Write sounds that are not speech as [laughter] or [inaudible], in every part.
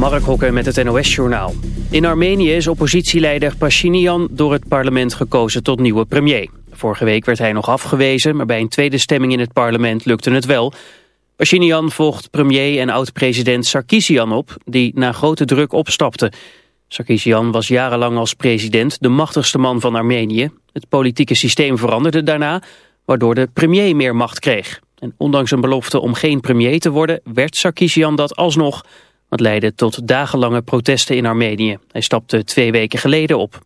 Mark Hokker met het NOS-journaal. In Armenië is oppositieleider Pashinyan door het parlement gekozen tot nieuwe premier. Vorige week werd hij nog afgewezen, maar bij een tweede stemming in het parlement lukte het wel. Pashinyan volgt premier en oud-president Sarkisian op, die na grote druk opstapte. Sarkisian was jarenlang als president de machtigste man van Armenië. Het politieke systeem veranderde daarna, waardoor de premier meer macht kreeg. En ondanks een belofte om geen premier te worden, werd Sarkisian dat alsnog... wat leidde tot dagenlange protesten in Armenië. Hij stapte twee weken geleden op.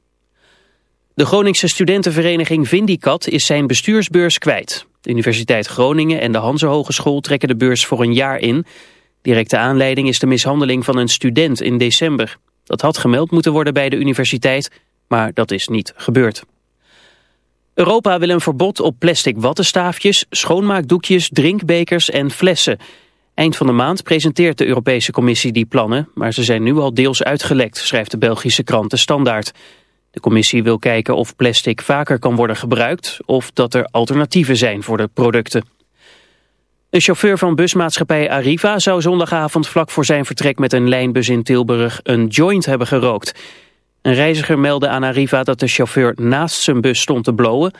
De Groningse studentenvereniging Vindicat is zijn bestuursbeurs kwijt. De Universiteit Groningen en de Hanse Hogeschool trekken de beurs voor een jaar in. Directe aanleiding is de mishandeling van een student in december. Dat had gemeld moeten worden bij de universiteit, maar dat is niet gebeurd. Europa wil een verbod op plastic wattenstaafjes, schoonmaakdoekjes, drinkbekers en flessen. Eind van de maand presenteert de Europese Commissie die plannen, maar ze zijn nu al deels uitgelekt, schrijft de Belgische krant De Standaard. De commissie wil kijken of plastic vaker kan worden gebruikt of dat er alternatieven zijn voor de producten. Een chauffeur van busmaatschappij Arriva zou zondagavond vlak voor zijn vertrek met een lijnbus in Tilburg een joint hebben gerookt. Een reiziger meldde aan Arriva dat de chauffeur naast zijn bus stond te blowen.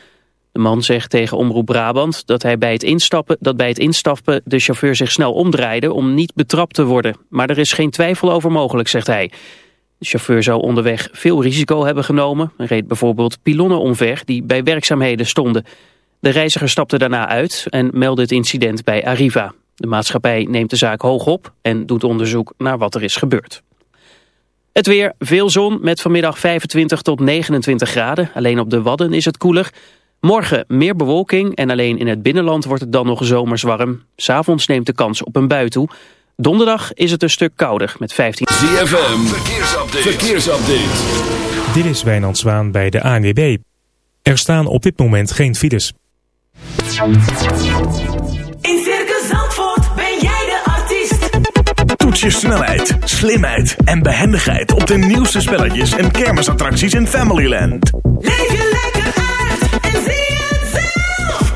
De man zegt tegen Omroep Brabant dat, hij bij het instappen, dat bij het instappen de chauffeur zich snel omdraaide om niet betrapt te worden. Maar er is geen twijfel over mogelijk, zegt hij. De chauffeur zou onderweg veel risico hebben genomen. Hij reed bijvoorbeeld pilonnen omver die bij werkzaamheden stonden. De reiziger stapte daarna uit en meldde het incident bij Arriva. De maatschappij neemt de zaak hoog op en doet onderzoek naar wat er is gebeurd. Het weer, veel zon met vanmiddag 25 tot 29 graden. Alleen op de Wadden is het koeler. Morgen meer bewolking en alleen in het binnenland wordt het dan nog zomers warm. S'avonds neemt de kans op een bui toe. Donderdag is het een stuk kouder met 15... ZFM, verkeersupdate. verkeersupdate. Dit is Wijnand Zwaan bij de ANWB. Er staan op dit moment geen files. In Circus Zandvoort ben jij de artiest. Toets je snelheid, slimheid en behendigheid op de nieuwste spelletjes en kermisattracties in Familyland. Leef je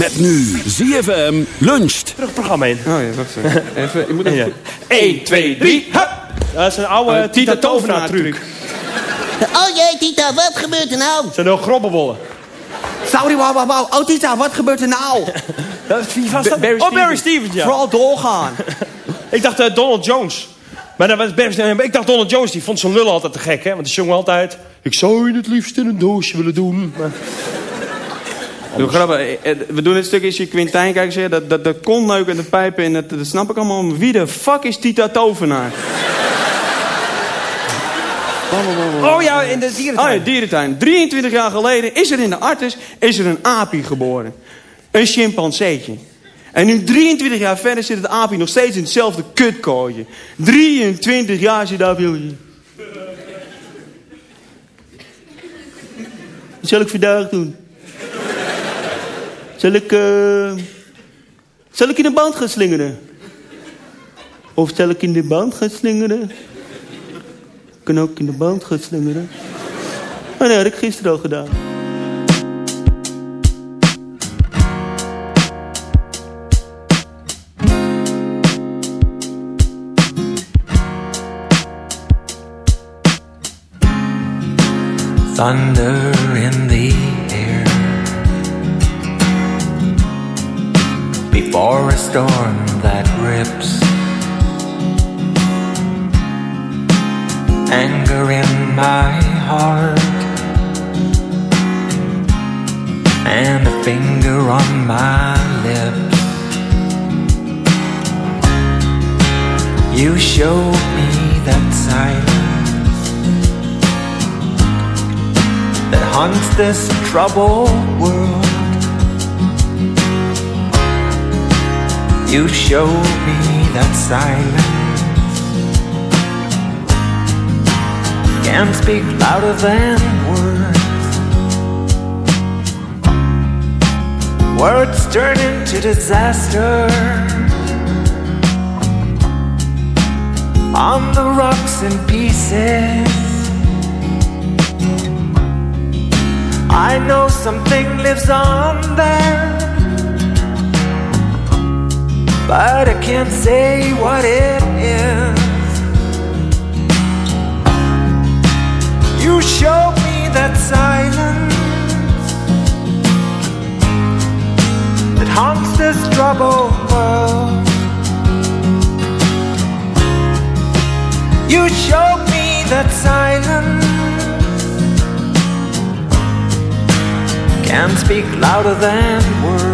Met nu ZFM luncht. terug programma in. Oh ja, wacht even. [laughs] even ik moet even... Ja. 1, 2, 3, hup! Dat is een oude Oh, Tita Tovenaar Tovenaar truc. Oh jee, Tita, wat gebeurt er nou? Het zijn heel grobbenbollen. Sorry, wauw, wauw, wauw. Oh, Tita, wat gebeurt er nou? [laughs] Dat, wie was dat? Barry oh, Barry Stevens, ja. Vooral doorgaan. [laughs] Ik dacht eh, Donald Jones. Maar dat was Barry Stevens. Ik dacht Donald Jones, die vond zijn lullen altijd te gek, hè? Want die zong altijd... Ik zou je het liefst in een doosje willen doen. Maar, Doe grappig. eh, eh, We doen dit stuk eens je Quintijn kijken. Zeg, dat, dat, dat konneuken en de pijpen. En dat, dat snap ik allemaal. Wie de fuck is Tita Tovenaar? oh ja, in de Oh dierentuin. ja, dierentuin. 23 jaar geleden is er in de Artis is er een apie geboren. Een chimpanseetje. En nu 23 jaar verder zit het apie nog steeds in hetzelfde kutkooitje. 23 jaar zit dat apie. Wat zal ik vandaag doen? Zal ik, eh, zal ik in de band gaan slingeren? Of zal ik in de band gaan slingeren? Ik kan ook in de band gaan slingeren. Maar dat had ik gisteren al gedaan. Thunder in the before a storm that rips anger in my heart and a finger on my lips. You showed me that silence that haunts this troubled world. You showed me that silence Can't speak louder than words. Words turn into disaster on the rocks and pieces. I know something lives on there, but I can't say what it is. You showed me that silence that haunts this troubled world. You showed me that silence can speak louder than words.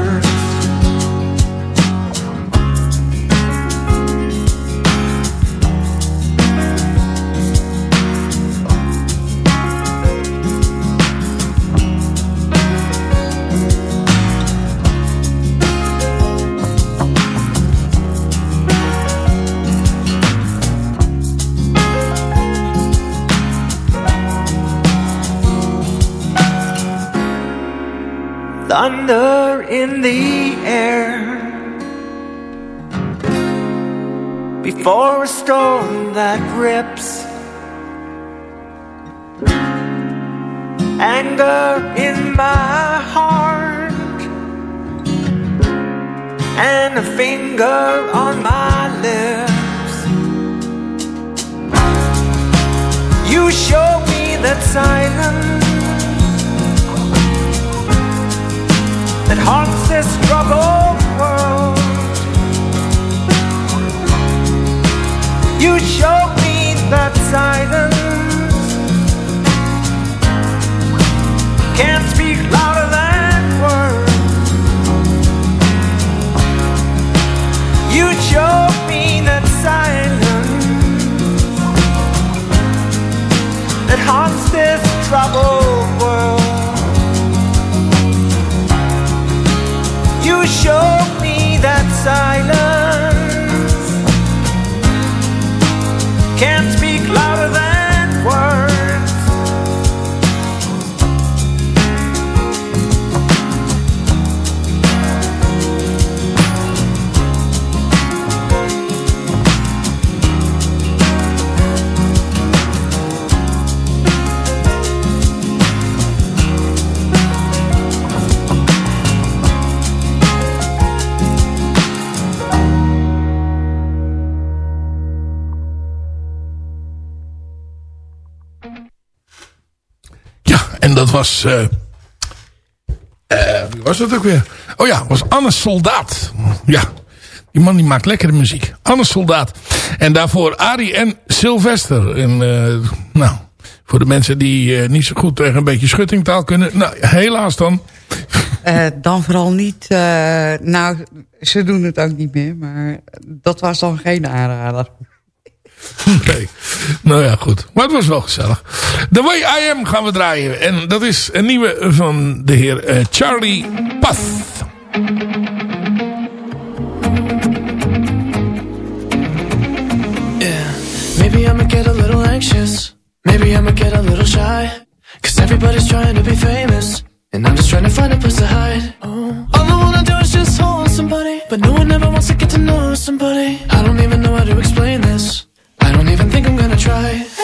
Thunder in the air. Before a storm that rips anger in my heart and a finger on my lips. You show me that silence haunts this troubled world. You show me that silence can't speak louder than words. You show me that silence that haunts this troubled Showed me that silence was... eh eh, wie was dat ook weer? Oh ja, was Anne Soldaat. Ja, die man die maakt lekkere muziek. Anne Soldaat. En daarvoor Arie en Sylvester. En eh, nou, voor de mensen die niet zo goed tegen een beetje schuttingtaal kunnen. Nou, helaas dan. Dan vooral niet... nou, ze doen het ook niet meer, maar dat was dan geen aanrader. [laughs] Nee. Nou ja, goed. Maar het was wel gezellig. The Way I Am gaan we draaien. En dat is een nieuwe van de heer eh, Charlie Path. Yeah, maybe I'ma get a little anxious. Maybe I'ma get a little shy. Cause everybody's trying to be famous. And I'm just trying to find a place to hide. Oh. All I wanna do is just hold somebody. But no one ever wants to get to know somebody. I don't even know how to explain this. Try.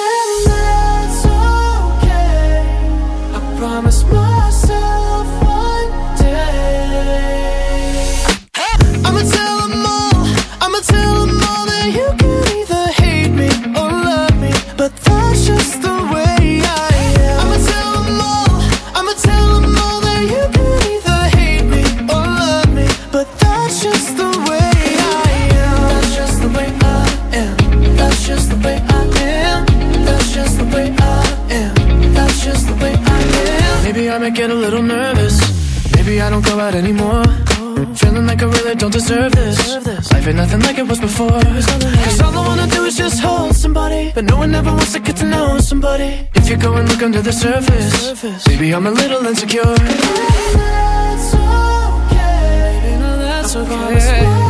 anymore. Feeling like I really don't deserve this. Life ain't nothing like it was before. Cause all I wanna do is just hold somebody. But no one ever wants to get to know somebody. If you go and look under the surface, maybe I'm a little insecure. Baby, that's okay. Baby, that's okay.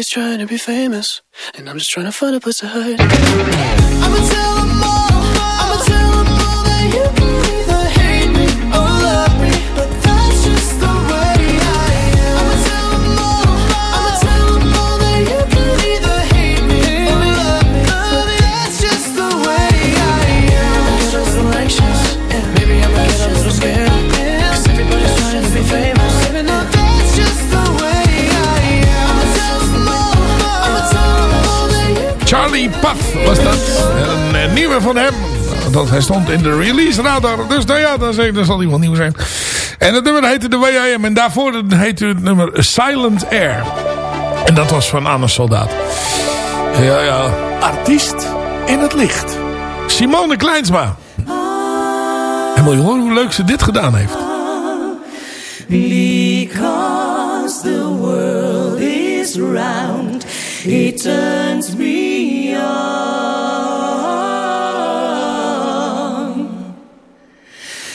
Everybody's trying to be famous, and I'm just trying to find a place to hide. I'ma tell was dat. Een, eh, nieuwe van hem. Dat hij stond in de release radar. Dus nou ja, dan zeg, dat zal iemand wel nieuw zijn. En het nummer heette The Way I Am. En daarvoor heette het nummer Silent Air. En dat was van Anne Soldaat. Ja, ja. Artiest in het licht. Simone Kleinsma. En moet je horen hoe leuk ze dit gedaan heeft. Because the world is round. It turns me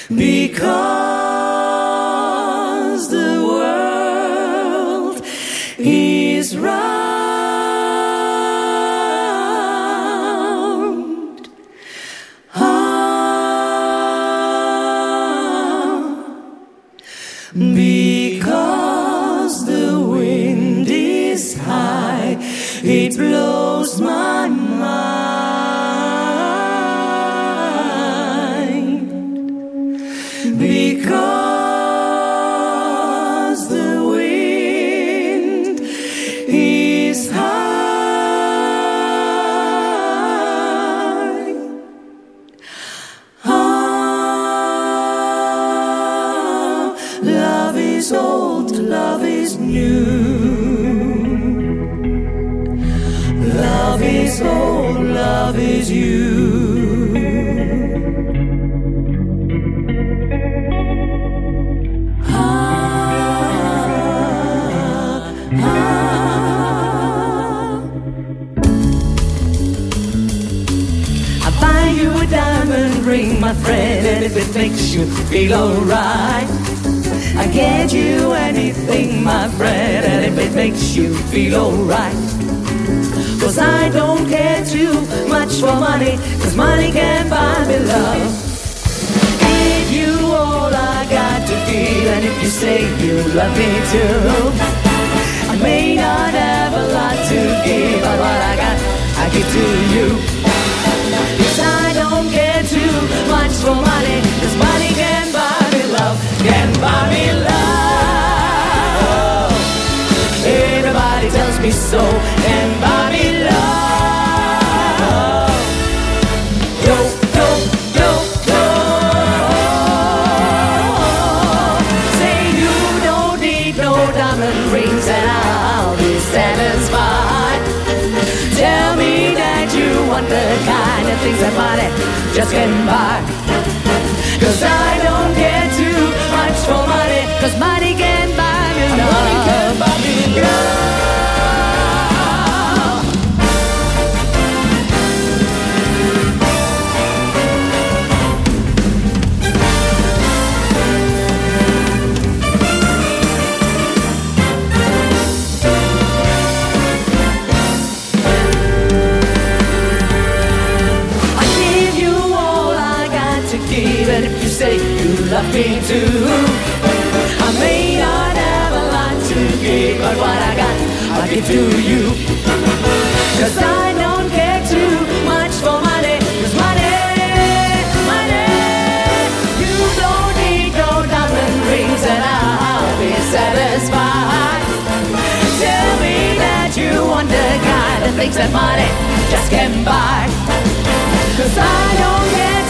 because things that money just can buy. Cause I don't care too much for money, cause money gets give, what I got, I'll give to you. Cause I don't care too much for money, cause money, money, you don't need no diamond rings and I'll be satisfied. Tell me that you want the guy that thinks that money just can buy. Cause I don't care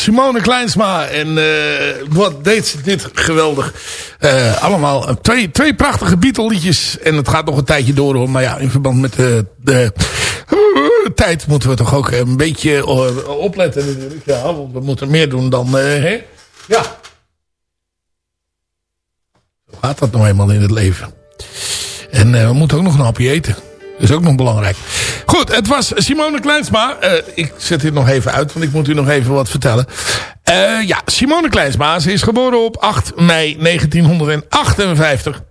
Simone Kleinsma. En eh, wat deed ze dit geweldig. Eh, allemaal eh, twee, twee prachtige Beatle liedjes. En het gaat nog een tijdje door hoor. Maar ja, in verband met de, de tijd moeten we toch ook een beetje opletten. Ja, we moeten meer doen dan... hè? Ja. Zo gaat dat nou eenmaal in het leven. En we moeten ook nog een hapje eten. Dat is ook nog belangrijk. Goed, het was Simone Kleinsma. Uh, ik zet dit nog even uit, want ik moet u nog even wat vertellen. Uh, ja, Simone Kleinsma. Ze is geboren op 8 mei 1958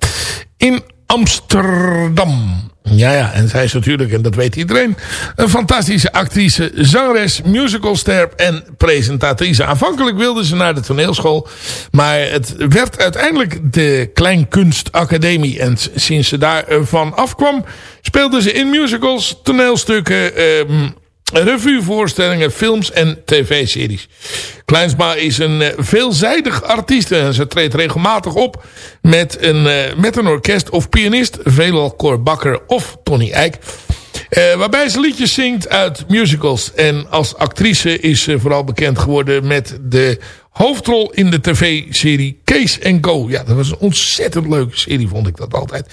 in Amsterdam. Ja, ja, en zij is natuurlijk, en dat weet iedereen, een fantastische actrice, zangeres, musicalster en presentatrice. Aanvankelijk wilde ze naar de toneelschool, maar het werd uiteindelijk de Kleinkunstacademie. En sinds ze daarvan afkwam, speelde ze in musicals, toneelstukken, um, revuevoorstellingen, films en tv-series. Kleinsma is een uh, veelzijdig artiest en ze treedt regelmatig op met een, uh, met een orkest of pianist, veelal Cor Bakker of Tony Eijk. Uh, waarbij ze liedjes zingt uit musicals. En als actrice is ze vooral bekend geworden met de hoofdrol in de tv-serie Case Go. Ja, dat was een ontzettend leuke serie, vond ik dat altijd.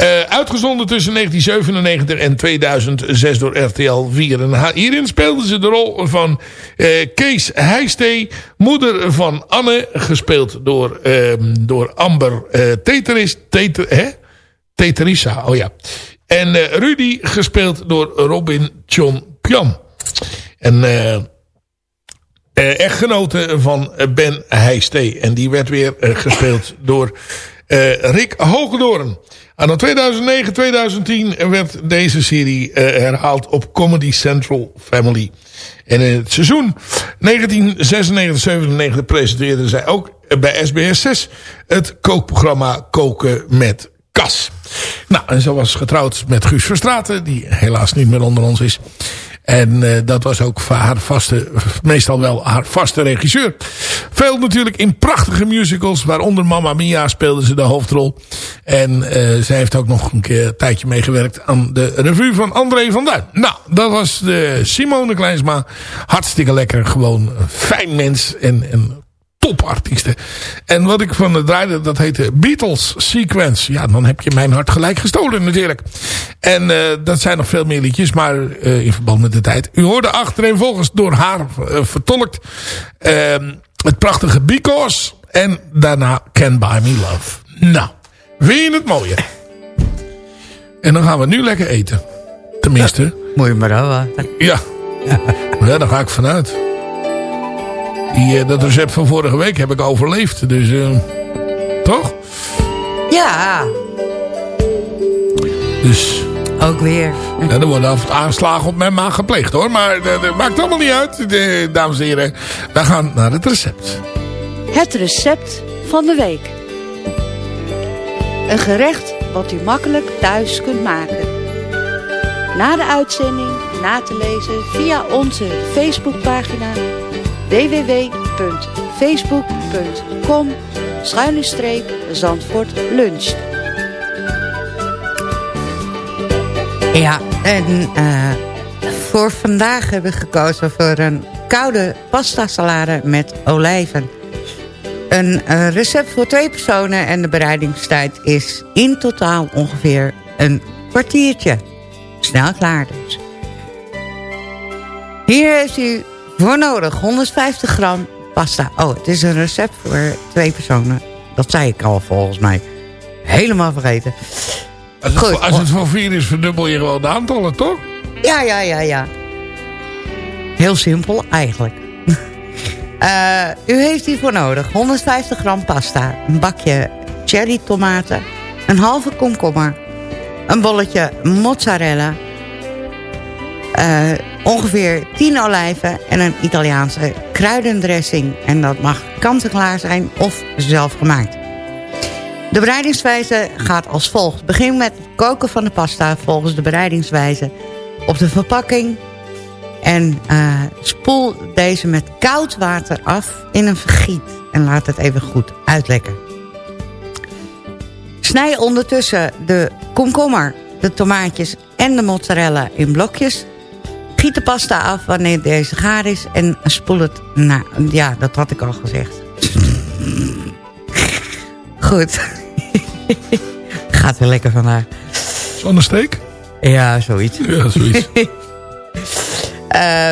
Uh, uitgezonden tussen 1997 en 2006 door RTL 4. En hierin speelde ze de rol van uh, Kees Heijstee, moeder van Anne, gespeeld door, uh, door Amber Teteris, Teter, hè? Teterissa, oh ja. En Rudy, gespeeld door Robin John Pian. En... Uh, echtgenote van Ben Heijstee. En die werd weer uh, gespeeld door uh, Rick Hoogdoorn. En in 2009, 2010 werd deze serie herhaald op Comedy Central Family. En in het seizoen 1996-97 presenteerde zij ook bij SBS 6 het kookprogramma Koken met Kas. Nou, en ze was getrouwd met Guus Verstraten, die helaas niet meer onder ons is. En uh, dat was ook haar vaste, meestal wel haar vaste regisseur. Veel natuurlijk in prachtige musicals, waaronder Mamma Mia speelde ze de hoofdrol. En uh, zij heeft ook nog een keer een tijdje meegewerkt aan de revue van André van Duin. Nou, dat was de Simone Kleinsma. Hartstikke lekker, gewoon een fijn mens en, en topartiesten. En wat ik van het draaide, dat heette Beatles Sequence. Ja, dan heb je mijn hart gelijk gestolen natuurlijk. En uh, dat zijn nog veel meer liedjes, maar uh, in verband met de tijd. U hoorde achterin volgens door haar uh, vertolkt het prachtige Because en daarna Can Buy Me Love. Nou, vind je het mooie? En dan gaan we nu lekker eten. Tenminste. Ja, moet je maar houden. Ja. ja, daar ga ik vanuit. Die, uh, dat recept van vorige week heb ik overleefd. Dus, uh, toch? Ja. Dus... Ook weer. Ja, er worden af aanslagen op mijn maag gepleegd hoor. Maar dat, dat maakt allemaal niet uit. De, dames en heren, we gaan naar het recept. Het recept van de week. Een gerecht wat u makkelijk thuis kunt maken. Na de uitzending na te lezen via onze Facebookpagina www.facebook.com Zandvoort lunch. Ja, en uh, voor vandaag hebben we gekozen voor een koude pasta salade met olijven. Een uh, recept voor twee personen en de bereidingstijd is in totaal ongeveer een kwartiertje. Snel klaar dus. Hier heeft u voor nodig 150 gram pasta. Oh, het is een recept voor twee personen. Dat zei ik al volgens mij. Helemaal vergeten. Als het, Goed. Als het voor vier is, verdubbel je gewoon de aantallen, toch? Ja, ja, ja, ja. Heel simpel eigenlijk. [laughs] Eh, u heeft hiervoor nodig 150 gram pasta, een bakje cherry tomaten, een halve komkommer, een bolletje mozzarella, eh, ongeveer 10 olijven en een Italiaanse kruidendressing. En dat mag kant-en-klaar zijn of zelf gemaakt. De bereidingswijze gaat als volgt. Begin met het koken van de pasta volgens de bereidingswijze op de verpakking. En uh, spoel deze met koud water af in een vergiet. En laat het even goed uitlekken. Snij ondertussen de komkommer, de tomaatjes en de mozzarella in blokjes. Giet de pasta af wanneer deze gaar is. En spoel het naar... Ja, dat had ik al gezegd. Goed. [laughs] Gaat weer lekker vandaag. Zonnesteek? Ja, zoiets. Ja, zoiets.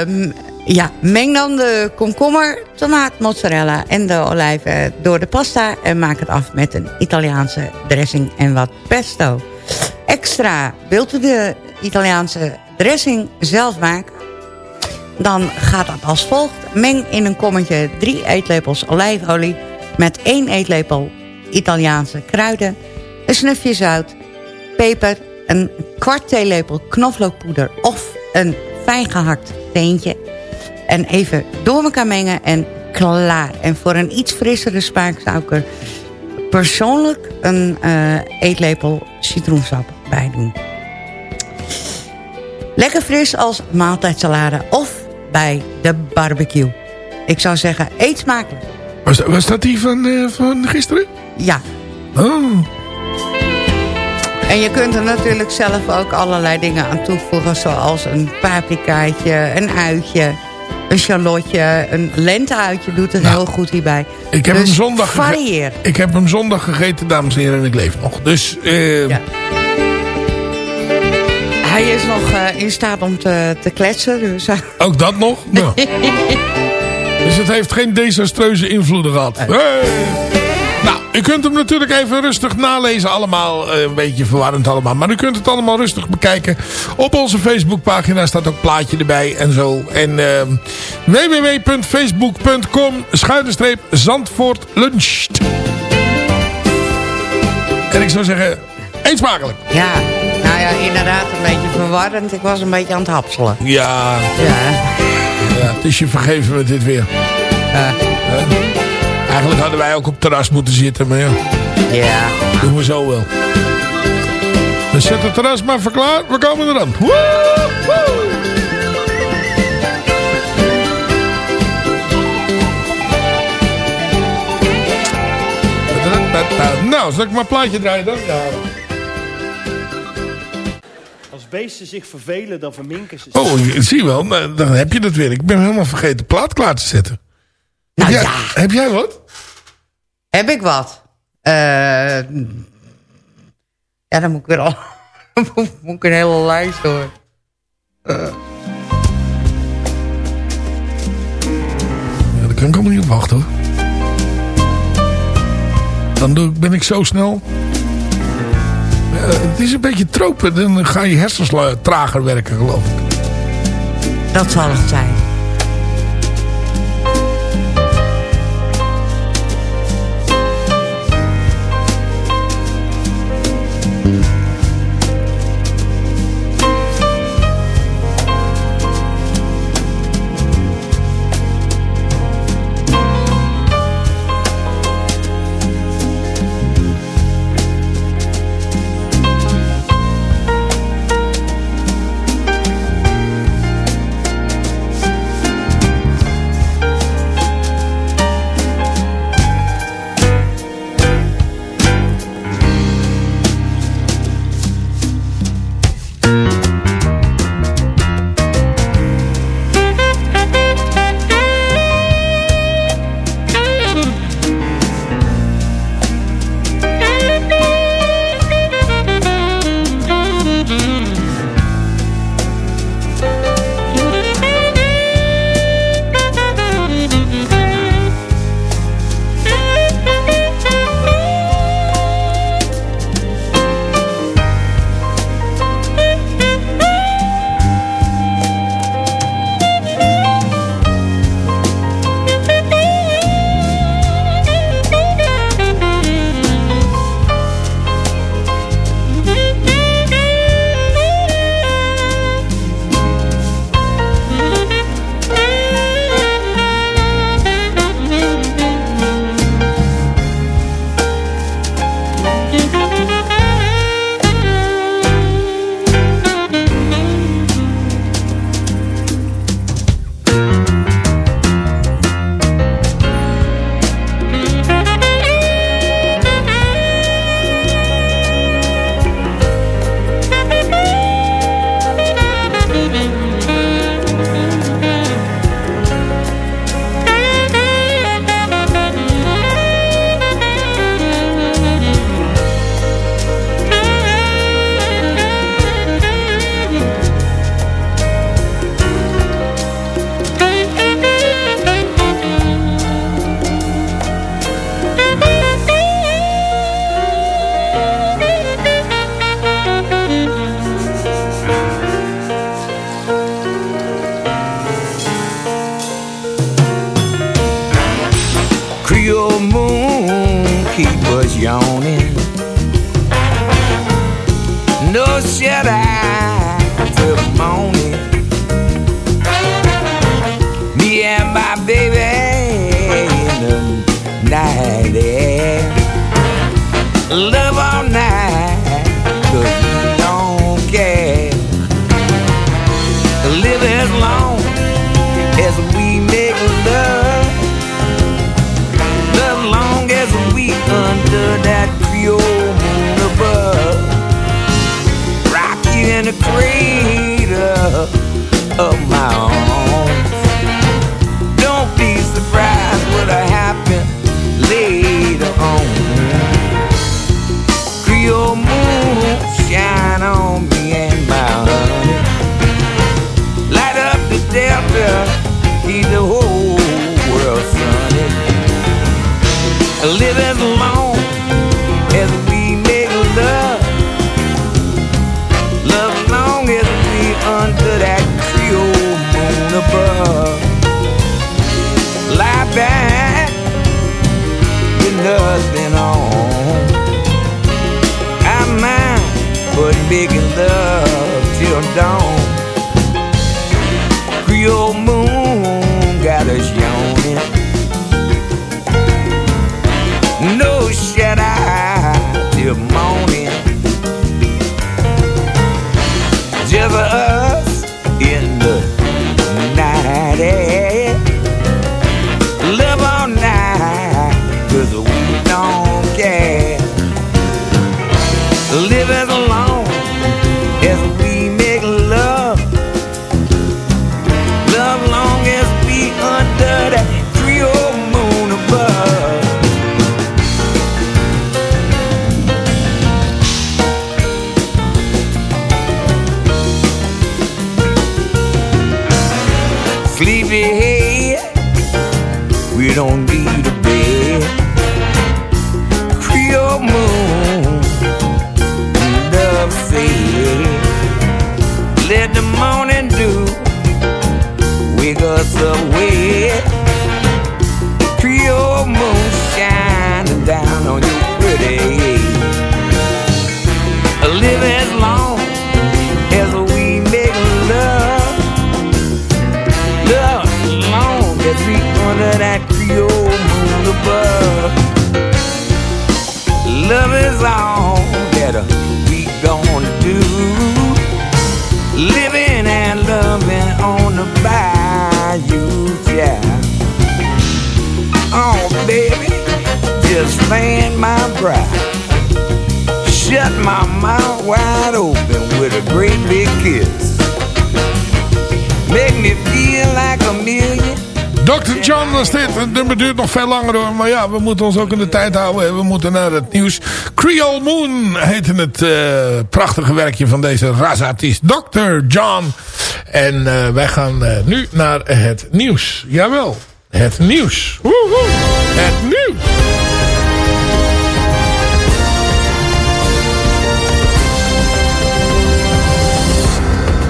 um, [laughs] ja, meng dan de komkommer, tomaat, mozzarella en de olijven door de pasta... en maak het af met een Italiaanse dressing en wat pesto. Extra, wilt u de Italiaanse dressing zelf maken? Dan gaat dat als volgt. Meng in een kommetje 3 eetlepels olijfolie... met 1 eetlepel Italiaanse kruiden... een snufje zout, peper, een kwart theelepel knoflookpoeder... of een fijn gehakt teentje. En even door elkaar mengen en klaar. En voor een iets frissere smaak zou ik er persoonlijk een uh, eetlepel citroensap bij doen. Lekker fris als maaltijdsalade of bij de barbecue. Ik zou zeggen, eet smakelijk. Was, was dat die van, uh, van gisteren? Ja. Oh. En je kunt er natuurlijk zelf ook allerlei dingen aan toevoegen... zoals een paprikaatje, een uitje, een charlotje... een lenteuitje doet het nou, heel goed hierbij. Ik heb, dus hem zondag varieer. ik heb hem zondag gegeten, dames en heren, en ik leef nog. Dus... Uh... Ja. Hij is nog uh, in staat om te, te kletsen. Dus, uh. [laughs] Ook dat nog? Nou. [laughs] dus het heeft geen desastreuze invloeden gehad. Hey. Nou, u kunt hem natuurlijk even rustig nalezen. Allemaal uh, een beetje verwarrend allemaal. Maar u kunt het allemaal rustig bekijken. Op onze Facebookpagina staat ook plaatje erbij en zo. En uh, www.facebook.com schuidenstreep Zandvoort luncht. En ik zou zeggen, eet smakelijk. Ja, ja, inderdaad een beetje verwarrend. Ik was een beetje aan het hapselen. Ja. Ja. ja het is je vergeven met dit weer. Eigenlijk hadden wij ook op het terras moeten zitten, maar ja. Ja. Doen we zo wel. Dus zet het terras maar verklaard. We komen er dan. Nou, zal ik maar plaatje draaien dan? Ja. Beesten zich vervelen, dan verminken ze. Oh, ik zie wel. Nou, dan heb je dat weer. Ik ben helemaal vergeten plaat klaar te zetten. Nou heb, jij, ja. heb jij wat? Heb ik wat? Uh, ja, dan moet ik weer al... [laughs] moet ik een hele lijst hoor. Uh. Ja, daar kan ik allemaal niet op wachten hoor. Dan doe, ben ik zo snel. Uh, het is een beetje tropen. Dan gaan je hersens trager werken geloof ik. Dat zal het zijn. Brow. Shut my mouth wide open with a great big kiss. Make me feel like a million. Dr. John was dit. Het nummer duurt nog veel langer hoor. Maar ja, we moeten ons ook in de tijd houden. We moeten naar het nieuws. Creole Moon heette het uh, prachtige werkje van deze razartiest. Dr. John. En uh, wij gaan uh, nu naar het nieuws. Jawel, het nieuws. Woehoe. Het nieuws.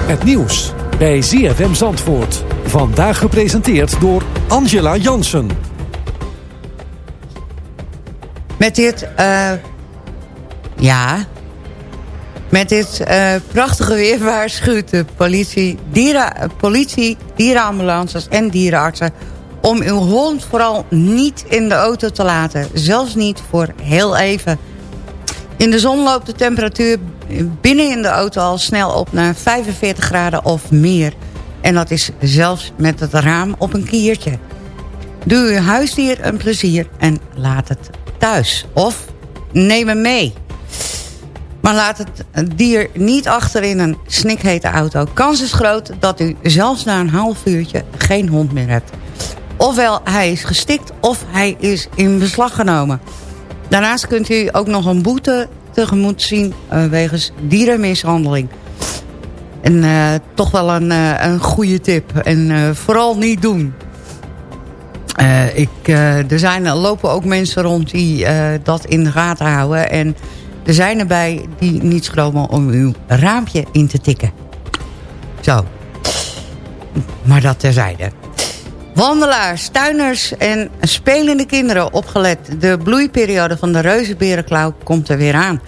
Het nieuws bij ZFM Zandvoort. Vandaag gepresenteerd door Angela Jansen. Met dit, uh, ja, met dit uh, prachtige weer [laughs] waarschuwt de politie, dieren, politie, dierenambulances en dierenartsen... om uw hond vooral niet in de auto te laten. Zelfs niet voor heel even. In de zon loopt de temperatuur binnen in de auto al snel op naar 45 graden of meer. En dat is zelfs met het raam op een kiertje. Doe uw huisdier een plezier en laat het thuis. Of neem hem mee. Maar laat het dier niet achter in een snikhete auto. Kans is groot dat u zelfs na een half uurtje geen hond meer hebt. Ofwel hij is gestikt of hij is in beslag genomen. Daarnaast kunt u ook nog een boete tegemoet zien uh, wegens dierenmishandeling. En uh, toch wel een, uh, een goede tip. En vooral niet doen. ik, er zijn, lopen ook mensen rond die dat in de gaten houden. En er zijn erbij die niet schromen om uw raampje in te tikken. Zo. Maar dat terzijde. Wandelaars, tuiners en spelende kinderen opgelet. De bloeiperiode van de reuzenberenklauw komt er weer aan.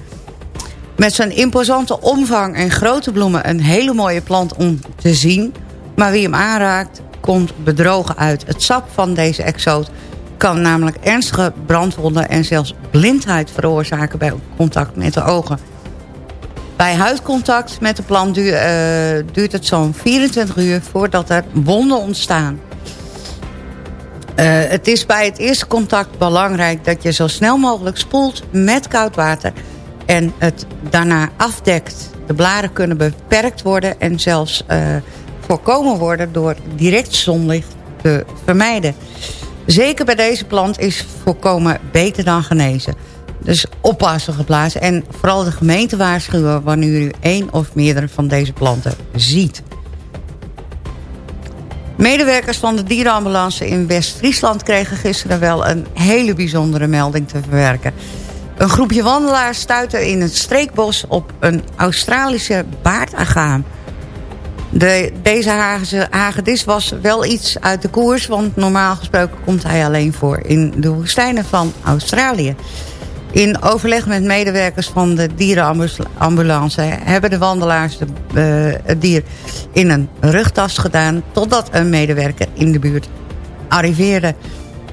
Met zijn imposante omvang en grote bloemen een hele mooie plant om te zien. Maar wie hem aanraakt, komt bedrogen uit. Het sap van deze exoot kan namelijk ernstige brandwonden en zelfs blindheid veroorzaken bij contact met de ogen. Bij huidcontact met de plant duurt, uh, duurt het zo'n 24 uur voordat er wonden ontstaan. Uh, het is bij het eerste contact belangrijk dat je zo snel mogelijk spoelt met koud water en het daarna afdekt. De blaren kunnen beperkt worden en zelfs uh, voorkomen worden door direct zonlicht te vermijden. Zeker bij deze plant is voorkomen beter dan genezen. Dus oppassen geblazen en vooral de gemeente waarschuwen... wanneer u één of meerdere van deze planten ziet. Medewerkers van de dierenambulance in West-Friesland... kregen gisteren wel een hele bijzondere melding te verwerken. Een groepje wandelaars stuitte in het streekbos op een Australische baardagaan. De, deze hagedis was wel iets uit de koers... want normaal gesproken komt hij alleen voor in de woestijnen van Australië. In overleg met medewerkers van de dierenambulance... hebben de wandelaars de, uh, het dier in een rugtas gedaan... totdat een medewerker in de buurt arriveerde.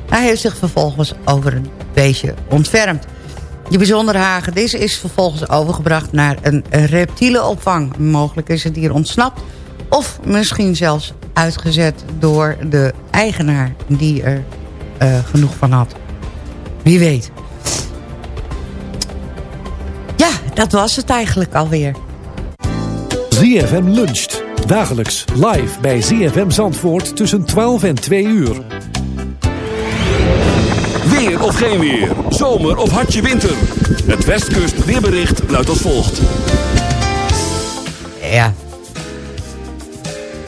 Hij heeft zich vervolgens over een beestje ontfermd. Die bijzondere hagedis is vervolgens overgebracht naar een reptielenopvang. Mogelijk is het dier ontsnapt of misschien zelfs uitgezet door de eigenaar die er uh, genoeg van had. Wie weet. Dat was het eigenlijk alweer. ZFM luncht. Dagelijks live bij ZFM Zandvoort tussen 12 en 2 uur. Weer of geen weer. Zomer of hartje winter. Het Westkust weerbericht luidt als volgt. Ja.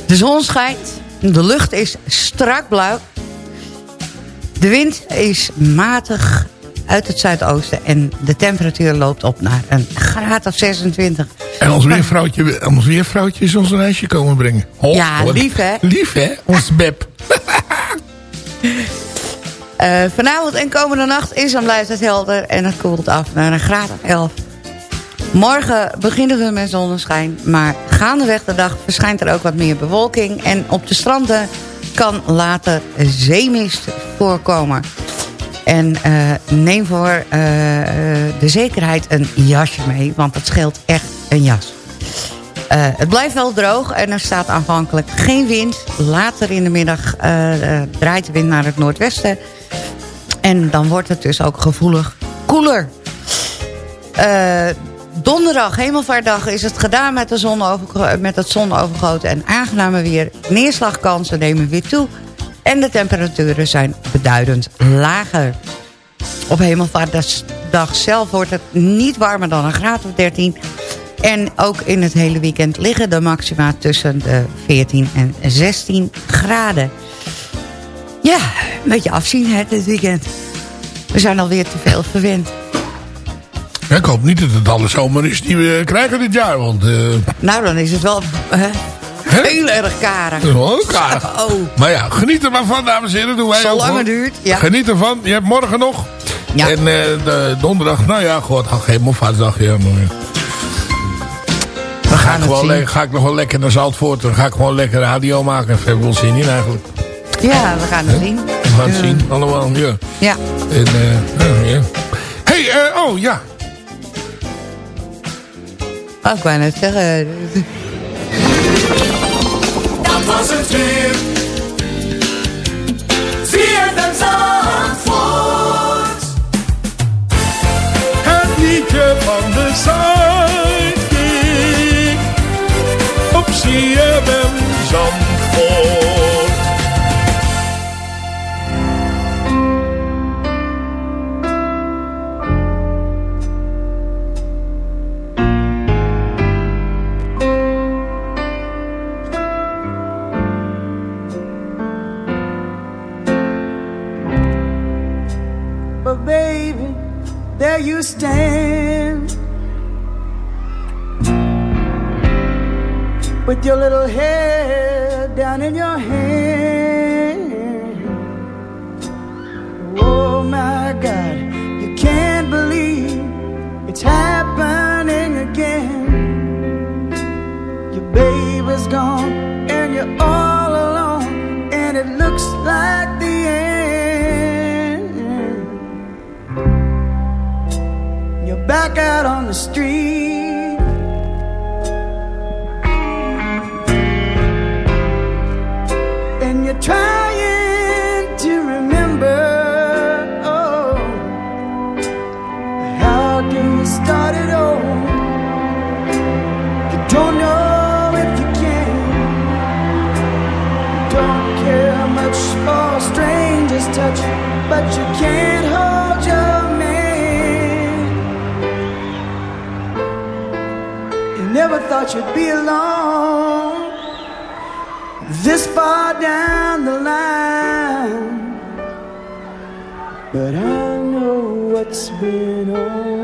De zon schijnt. De lucht is strak blauw. De wind is matig uit het zuidoosten. En de temperatuur loopt op naar een graad of 26. En ons weervrouwtje, ons weervrouwtje is ons een reisje komen brengen. Ja, lief hè? Lief hè, ons Beb. uh, [laughs] vanavond en komende nacht is en blijft het helder. En het koelt af naar een graad of 11. Morgen beginnen we met zonneschijn. Maar gaandeweg de dag verschijnt er ook wat meer bewolking. En op de stranden kan later zeemist voorkomen. En uh, neem voor uh, de zekerheid een jasje mee. Want dat scheelt echt een jas. Het blijft wel droog en er staat aanvankelijk geen wind. Later in de middag draait de wind naar het noordwesten. En dan wordt het dus ook gevoelig koeler. donderdag, hemelvaartdag, is het gedaan met, de zon met het zonovergoten en aangename weer. Neerslagkansen nemen weer toe. En de temperaturen zijn beduidend lager. Op hemelvaartdag zelf wordt het niet warmer dan een graad of 13. En ook in het hele weekend liggen de maxima tussen de 14 en 16 graden. Ja, een beetje afzien hè, dit weekend. We zijn alweer te veel verwend. Ja, ik hoop niet dat het alle zomer is die we krijgen dit jaar. Want, uh... Nou, dan is het wel... Uh, Heel erg karig. Heel karig. [laughs] Oh. Maar ja, geniet er maar van, dames en heren. Doen wij Zolang het duurt, ja. Geniet ervan. Je hebt morgen nog. Ja. En uh, de donderdag, nou ja, god, helemaal vaartsdag. Ja. Dan ga ik, gewoon ga ik nog wel lekker naar Zandvoort. Dan ga ik gewoon lekker radio maken. Dat ik wel zin in eigenlijk. Ja, we gaan het zien. We gaan het zien, allemaal, ja. Ja. En, uh, ja. hey, uh, oh ja. Oh, ik wou net zeggen was het weer. Zie en Zandvoort. Het liedje van de Zuidkiek. Op CFM Zandvoort. with your little head down in your hand. Oh my God, you can't believe it's happening again. Your baby's gone and you're all alone, and it looks like the end. You're back out on the street Trying to remember, oh, how do you start it all? You don't know if you can. You Don't care how much for strangers' touch, but you can't hold your man. You never thought you'd be alone this far down the line. But I know what's been on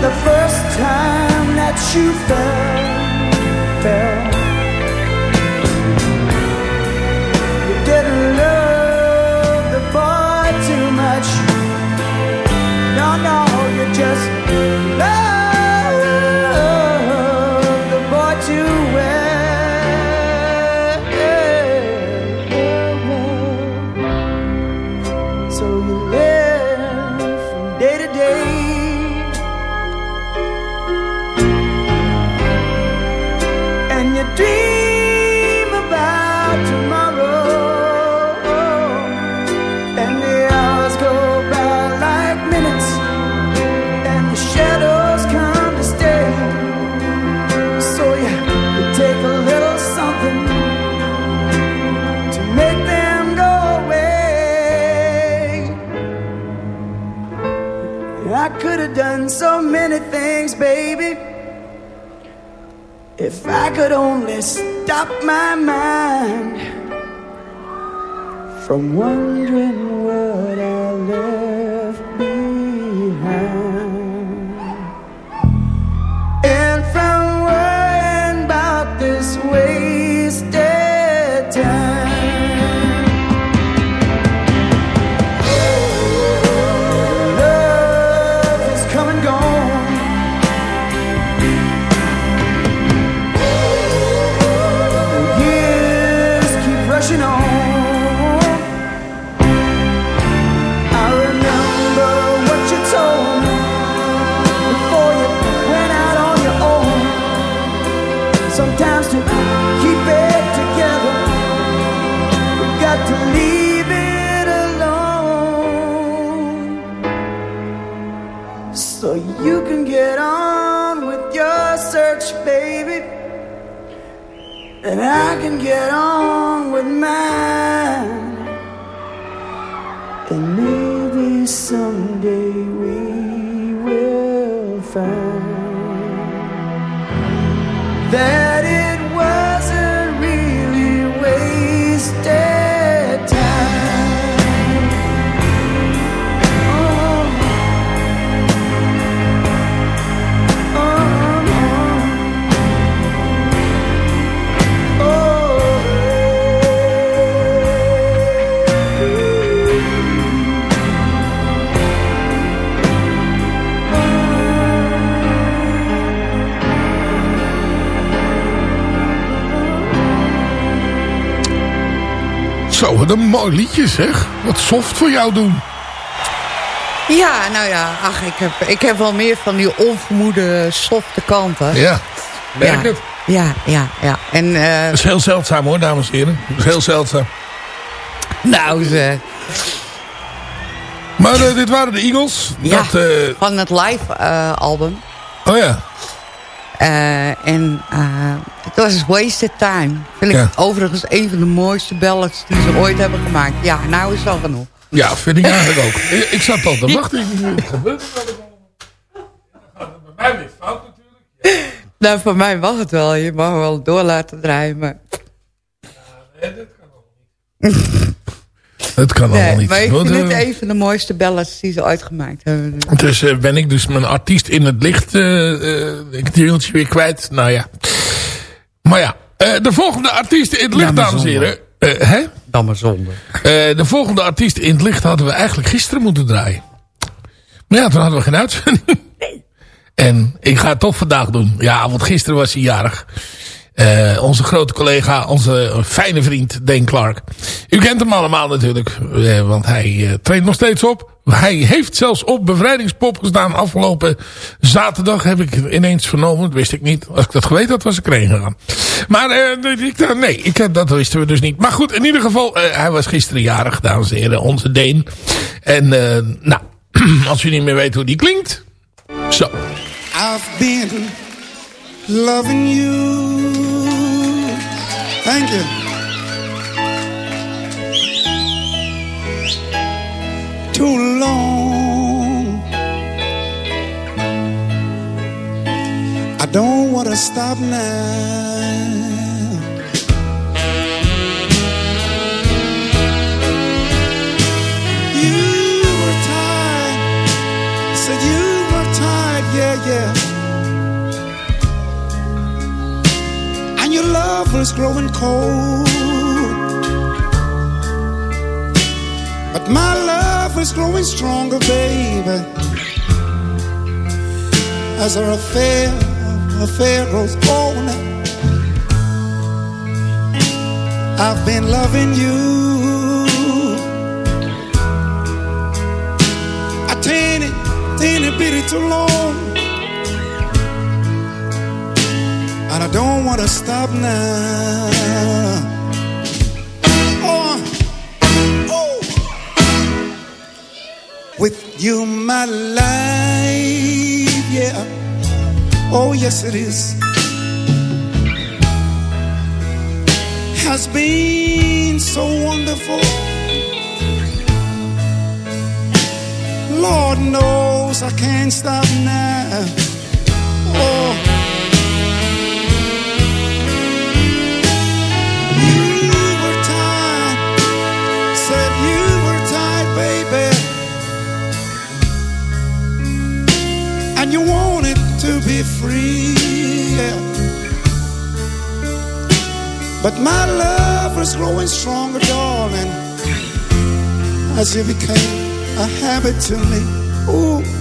the first time that you fell. So many things, baby. If I could only stop my mind from wondering get on with mine. Zo, wat een mooi liedje zeg. Wat soft voor jou doen. Ja, nou ja, ach, ik heb, ik heb wel meer van die onvermoede softe kanten. Ja, merk ja. het. Ja, ja, ja. En, eh, Dat is heel zeldzaam hoor, dames en heren. Dat is heel zeldzaam. nou, ze, Maar eh, dit waren de Eagles. ja, Dat, eh, van het live eh, album. oh ja. Eh, en eh, het was Wasted Time. Vind ik Ja. overigens een van de mooiste ballads die ze ooit hebben gemaakt. Ja, nou is al genoeg. Ja, vind ik eigenlijk ook. Ik, ik zat al te wachten. Wat gebeurt er allemaal? Bij mij weer fout natuurlijk. Nou, voor mij mag het wel. Je mag wel door laten draaien, maar... [laughs] Het kan allemaal Nee, niet. maar ik vind het eh, een van de mooiste ballads die ze ooit gemaakt hebben. Dus eh, ben ik dus mijn artiest in het licht eh eh, ik deeltje weer kwijt. Nou ja. Maar ja, eh, de volgende artiest in het licht, dames en heren. Eh, hè? Dan maar zonde. Eh, de volgende artiest in het licht hadden we eigenlijk gisteren moeten draaien. Maar ja, toen hadden we geen uitzending. En ik ga het toch vandaag doen. Ja, want gisteren was hij jarig. Eh, onze grote collega, onze fijne vriend Dane Clark. U kent hem allemaal natuurlijk. eh, want hij eh, treedt nog steeds op. Hij heeft zelfs op bevrijdingspop gestaan. Afgelopen zaterdag heb ik ineens vernomen. Dat wist ik niet. Als ik dat geweten had, was ik erheen gegaan. Maar ik, nee, ik, dat wisten we dus niet. Maar goed, in ieder geval. hij was gisteren jarig, dames en heren. Onze Dane. En nou, [clears throat] als u niet meer weet hoe die klinkt. Zo. I've been loving you. Thank you. Too long. I don't want to stop now. You were tired, said you were tired, yeah, yeah, was growing cold. But my love is growing stronger, baby. As our affair, affair grows older. I've been loving you. I teeny, teeny bitty too long. I don't want to stop now. Oh, oh. With you, my life, yeah. Oh, yes, it is. Has been so wonderful. Lord knows I can't stop now. And you wanted to be free. yeah. But my love was growing stronger, darling, as it became a habit to me. Ooh.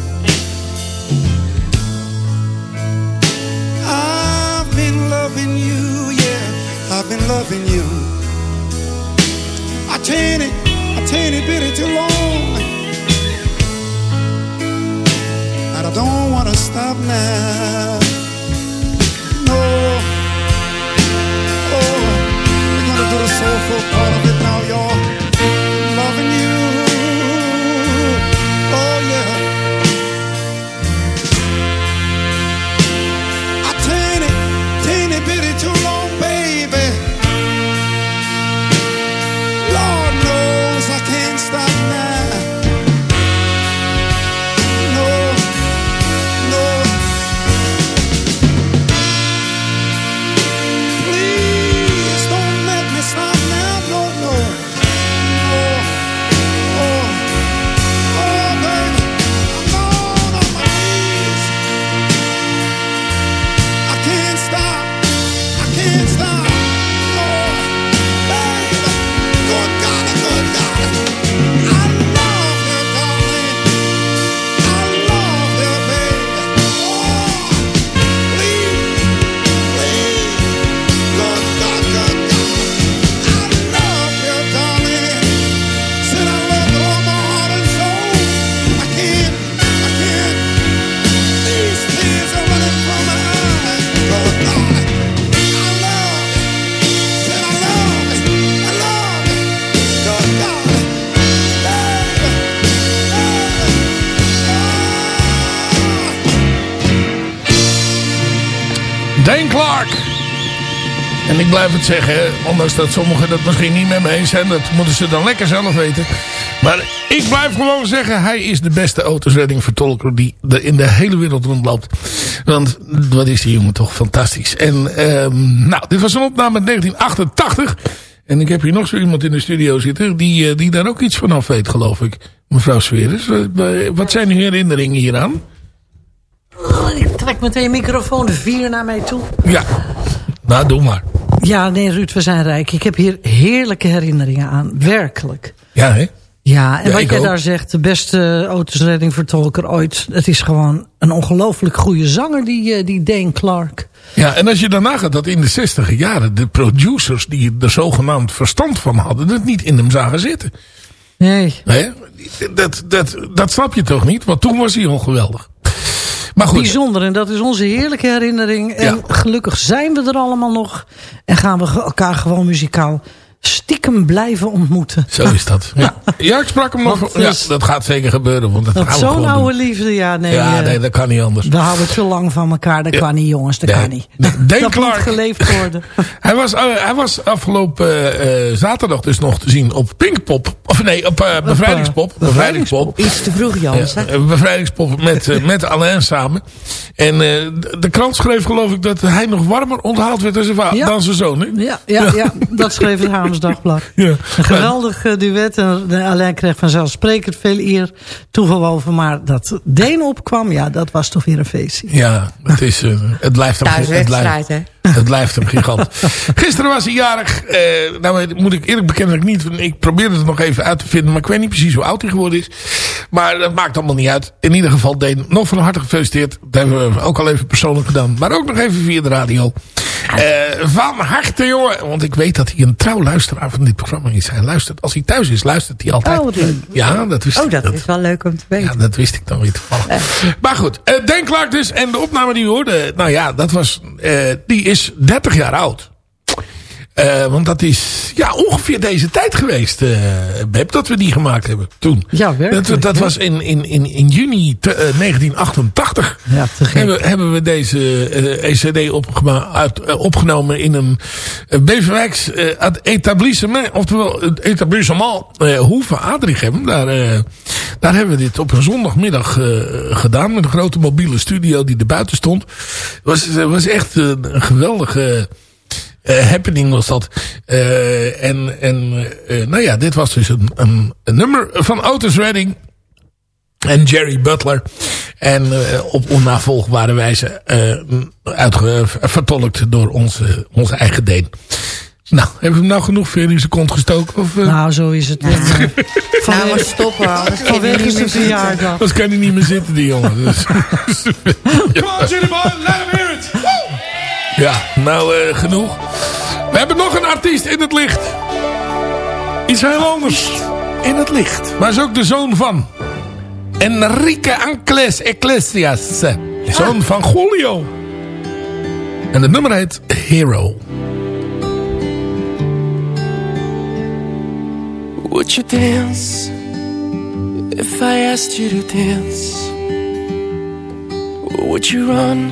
Zeggen, ondanks dat sommigen dat misschien niet met me eens zijn. Dat moeten ze dan lekker zelf weten. Maar ik blijf gewoon zeggen, hij is de beste autosredding vertolker die er in de hele wereld rondloopt. Want wat is die jongen toch fantastisch. En ehm, nou, dit was een opname uit 1988. En ik heb hier nog zo iemand in de studio zitten die, eh, die daar ook iets van af weet, geloof ik. Mevrouw Sweres, eh, wat zijn uw herinneringen hieraan? Ik trek meteen microfoon 4 naar mij toe. Ja, nou doe maar. Ja, nee Ruud, we zijn rijk. Ik heb hier heerlijke herinneringen aan. Werkelijk. Ja, hè? Ja, en Ja, wat jij ook. daar zegt, de beste autosreddingvertolker ooit. Het is gewoon een ongelooflijk goede zanger, die, eh, die Dane Clark. Ja, en als je daarna gaat dat in de 60 jaren de producers die er zogenaamd verstand van hadden, het niet in hem zagen zitten. Nee. Dat, dat, dat snap je toch niet? Want toen was hij al geweldig. Maar goed. Bijzonder, en dat is onze heerlijke herinnering. En gelukkig zijn we er allemaal nog. En gaan we elkaar gewoon muzikaal stiekem blijven ontmoeten. Zo is dat. [laughs] Ja, ja ik sprak hem nog. Ja, dat gaat zeker gebeuren. Want dat, Dat we zo'n oude doen. liefde, ja, nee. ja, eh, nee, dat kan niet anders. We houden te lang van elkaar, dat Ja. kan niet jongens, dat Nee. kan niet. [laughs] Dat moet Clark. geleefd worden. [laughs] Hij was, eh, hij was afgelopen eh, zaterdag dus nog te zien op Pinkpop. Of nee, op Bevrijdingspop. Bevrijdingspop. Iets te vroeg, Jans. bevrijdingspop met, met Alain samen. En eh, de, krant schreef geloof ik dat hij nog warmer onthaald werd dan zijn, va- Ja. dan zijn zoon. Hè? Ja, ja, ja, dat schreef het Dagblad. [laughs] Ja. Een geweldig eh, duet. En Alain kreeg vanzelfsprekend veel eer toegewoven. Maar dat Deen opkwam, ja, dat was toch weer een feestje. Ja, het, is, eh, het blijft hem het blijft, het blijft hem gigant. [laughs] Gisteren was hij jarig. Eh, nou moet ik eerlijk bekennen dat ik niet. want Ik probeerde het nog even uit te vinden. Maar ik weet niet precies hoe oud hij geworden is. Maar dat maakt allemaal niet uit. In ieder geval Deen, nog van harte gefeliciteerd. Dat hebben we ook al even persoonlijk gedaan. Maar ook nog even via de radio. Eh, van harte jongen. Want ik weet dat hij een trouw luisteraar van dit programma is. Hij luistert, als hij thuis is, luistert hij altijd. Oh. Ja, dat wist Oh, ik. dat is wel leuk om te weten. Ja, dat wist ik dan weer toevallig. Maar goed, eh Dan Clark dus. En de opname die we hoorden, nou ja, dat was, eh, die is 30 jaar oud. Eh, want dat is ja, ongeveer deze tijd geweest, eh Beb, dat we die gemaakt hebben toen. Ja, werkelijk. Dat, was in, in, in, in juni te- eh, 1988. Ja, te gek. Hebben, hebben we deze ECD opgema- uit, opgenomen in een uh, Beverwijks eh, etablissement, oftewel het etablissement eh Hoeve Adrichem. Daar, eh, daar hebben we dit op een zondagmiddag eh, gedaan met een grote mobiele studio die er buiten stond. Het was, was echt een geweldige happening was dat. Eh, en en eh, nou ja, dit was dus een, een, een nummer van Otis Redding en Jerry Butler. En eh, op onnavolgbare wijze eh uitge- vertolkt door onze, onze eigen Deen. Nou, hebben we hem nou genoeg veer in zijn kont gestoken? Of, eh? Nou, zo is het. [laughs] Nou, maar stoppen. Anders kan je Vanwege niet zijn verjaardag. Anders kan hij niet meer zitten, die jongen. [laughs] Dus, Come ja, nou eh, genoeg. We hebben nog een artiest in het licht. Iets heel anders. In het licht. Maar is ook de zoon van Enrique Ancles Ecclesias. Zoon van Julio. En het nummer heet Hero. Would you dance if I asked you to dance? Would you run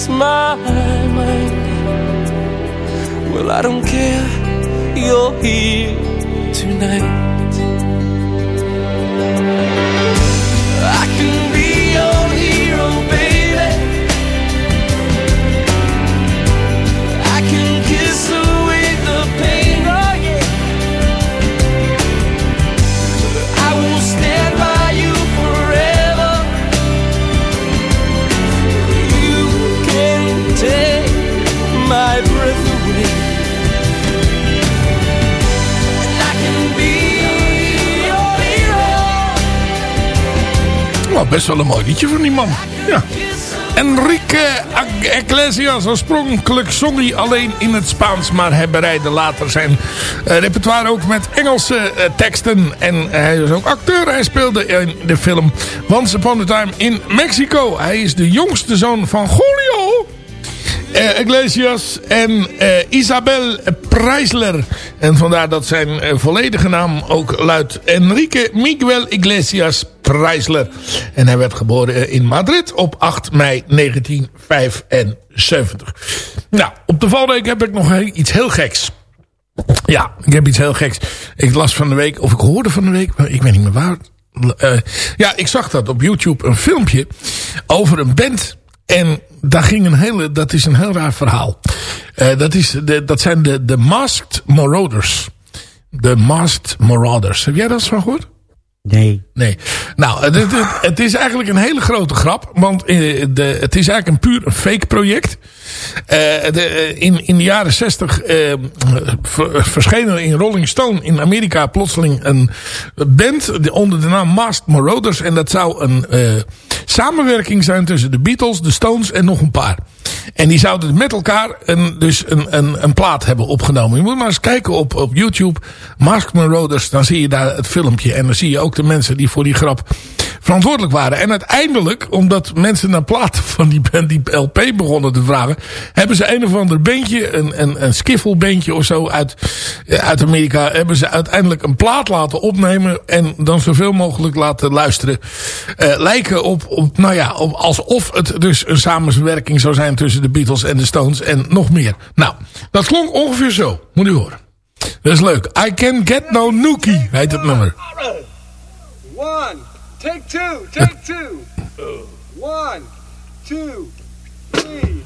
smile. Best wel een mooi liedje van die man. Ja. Enrique Iglesias, oorspronkelijk zong hij alleen in het Spaans, maar hij bereidde later zijn eh, repertoire ook met Engelse eh, teksten. En hij is ook acteur. Hij speelde in de film Once Upon a Time in Mexico. Hij is de jongste zoon van Julio eh, Iglesias en Isabel Preisler. En vandaar dat zijn eh, volledige naam ook luidt Enrique Miguel Iglesias Preisler. En hij werd geboren eh, in Madrid op 8 mei 1975. Nou, op de valreek heb ik nog iets heel geks. Ja, ik heb iets heel geks. Ik las van de week, of ik hoorde van de week, maar ik weet niet meer waar. Eh, ja, ik zag dat op YouTube, een filmpje over een band. En daar ging een hele, dat is een heel raar verhaal. Eh, dat, is de, dat zijn de, de Masked Marauders. De Masked Marauders. Heb jij dat van gehoord? Nee. Nee. Nou, het, het, is eigenlijk een hele grote grap. Want eh, de, het is eigenlijk een puur een fake project. Eh, de, in, in de jaren zestig ver- verscheen er in Rolling Stone in Amerika plotseling een band onder de naam Masked Marauders. En dat zou een samenwerking zijn tussen de Beatles, de Stones en nog een paar. En die zouden met elkaar een, dus een, een, een plaat hebben opgenomen. Je moet maar eens kijken op, op YouTube. Masked Marauders, dan zie je daar het filmpje. En dan zie je ook de mensen die voor die grap verantwoordelijk waren. En uiteindelijk, omdat mensen naar platen van die, band, [laughs] die LP begonnen te vragen... hebben ze een of ander bandje, een, een, een skiffelbandje of zo uit, eh, uit Amerika... hebben ze uiteindelijk een plaat laten opnemen... en dan zoveel mogelijk laten luisteren. Eh, lijken op, op, nou ja, op, alsof het dus een samenwerking zou zijn... tussen de Beatles en de Stones en nog meer. Nou, dat klonk ongeveer zo. Moet u horen. Dat is leuk. I Can Get No Nookie heet het nummer. One, take two, take two. One, two, three,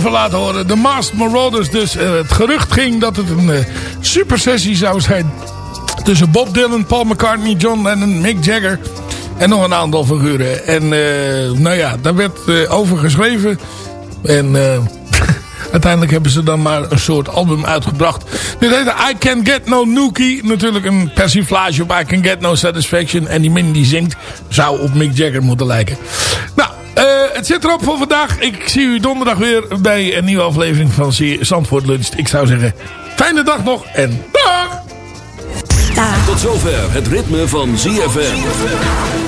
van laten horen. De Masked Marauders dus. Eh, het gerucht ging dat het een uh, super sessie zou zijn. Tussen Bob Dylan, Paul McCartney, John Lennon, Mick Jagger. En nog een aantal figuren. En uh, nou ja, daar werd over geschreven. En [laughs] uiteindelijk hebben ze dan maar een soort album uitgebracht. Dit heet I Can Get No Nookie. Natuurlijk een persiflage op I Can Get No Satisfaction. En die min die zingt zou op Mick Jagger moeten lijken. Het zit erop voor vandaag. Ik zie u donderdag weer bij een nieuwe aflevering van Zandvoort Lunch. Ik zou zeggen, fijne dag nog en dag! Tot zover het ritme van ZFM.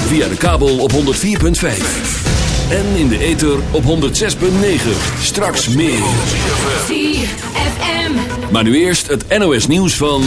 Via de kabel op 104.5. En in de ether op 106.9. Straks meer. ZFM. Maar nu eerst het NOS nieuws van...